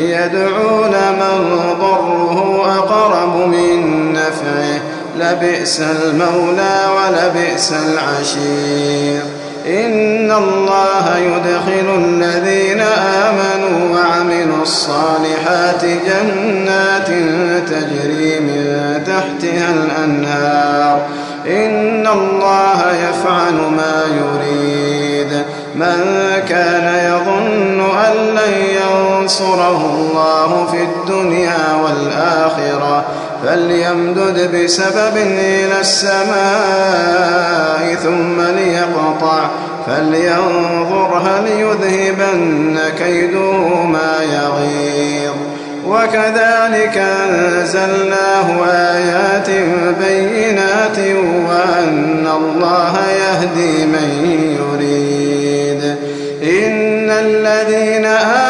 يدعو لمن ضره أقرب من نفعه. لبئس المولى ولبئس العشير. إن الله يدخل الذين آمنوا وعملوا الصالحات جنات تجري من تحتها الأنهار. إن الله يفعل ما يريد. من كان يظن أن لن ينصره الله في الدنيا والآخرة فليمدد بسبب إلى السماء ثم ليقطع فلينظر هل يذهبن كيده ما يغيظ. وكذلك أنزلناه آيات بينات وأن الله يهدي من يريد. إن الذين آمنوا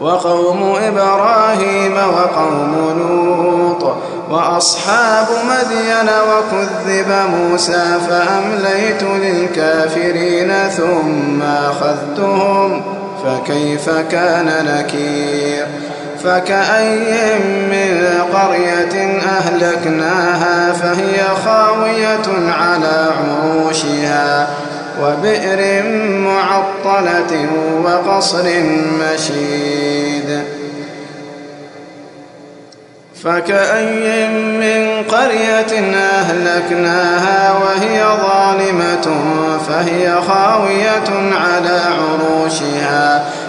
وقوم إبراهيم وقوم لوط وأصحاب مدين وكذب موسى فأمليت للكافرين ثم أخذتهم فكيف كان نكير؟ فكأي من قرية أهلكناها فهي خاوية على عروشها وبئر معطلة وقصر مشيد. فكأي من قرية أهلكناها وهي ظالمة فهي خاوية على عروشها.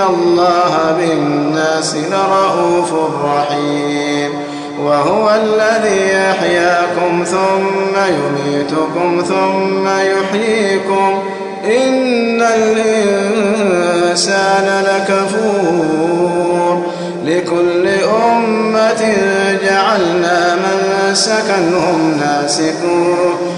الله بالناس لرؤوف رحيم وهو الذي يحياكم ثم يميتكم ثم يحييكم إن الإنسان لكفور لكل أمة جعلنا من سكنهم ناسكون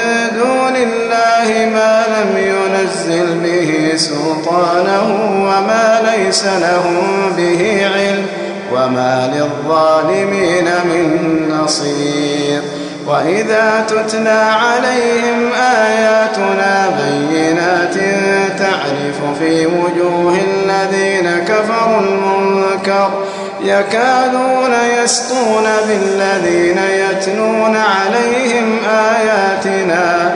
الله ما لم ينزل به سلطانه وما ليس لهم به علم وما للظالمين من نصير. وإذا تتلى عليهم آياتنا بينات تعرف في وجوه الذين كفروا المنكر يكادون يسطون بالذين يتلون عليهم آياتنا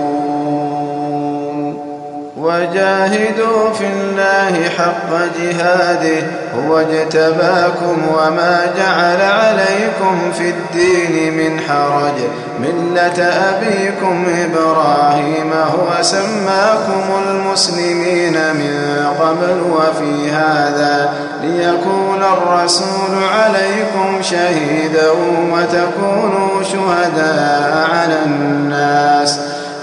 وجاهدوا في الله حق جهاده هو اجتباكم وما جعل عليكم في الدين من حرج. ملة أبيكم إبراهيم هو سماكم المسلمين من قبل وفي هذا. ليكون الرسول عليكم شهيدا وتكونوا شهداء على الناس.